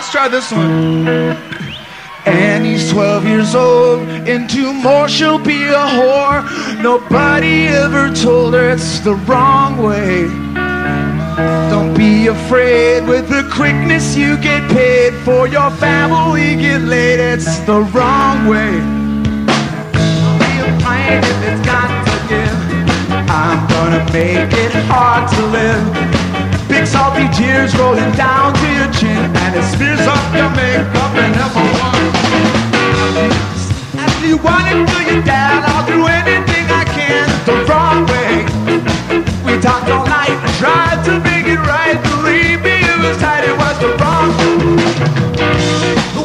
let's try this one. Annie's 12 years old, and tomorrow she'll be a whore. Nobody ever told her it's the wrong way. Don't be afraid with the quickness you get paid for your family get laid. It's the wrong way. Be afraid if it's got to give. I'm gonna make it hard to live. Salty tears rolling down to your chin, and it smears up your makeup and everyone. If you want it to your dad, I'll do anything I can the wrong way. We talked all night, and tried to make it right. Believe me, it was tight, it was the wrong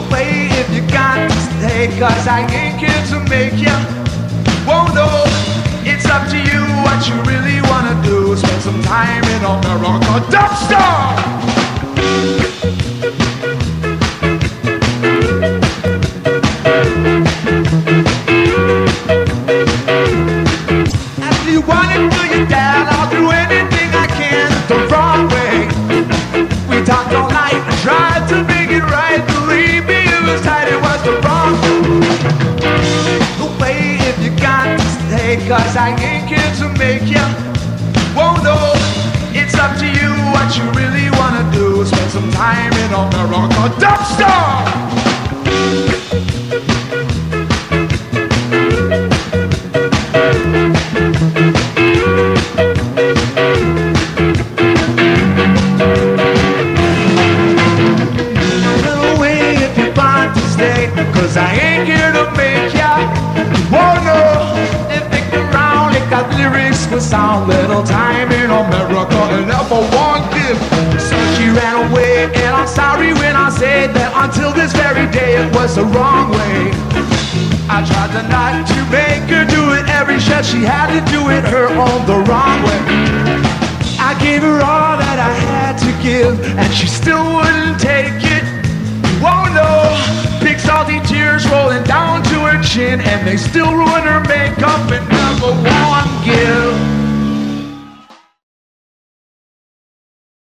way. If you got to stay, cause I ain't here to make you. Whoa, no, it's up to you what you really time in America dumpster. Cause I ain't here to make you. Whoa, no, it's up to you what you really wanna do. Spend some time in dumpster. want to stay. I ain't here to make with sound. Little time in America and never one give. So she ran away, and I'm sorry when I said that until this very day it was the wrong way. I tried to not to make her do it every shot. She had to do it her own the wrong way. I gave her all that I had to give, and she still wouldn't take it. Oh no, big salty tears rolling down to her chin, and they still ruin her makeup and never one give.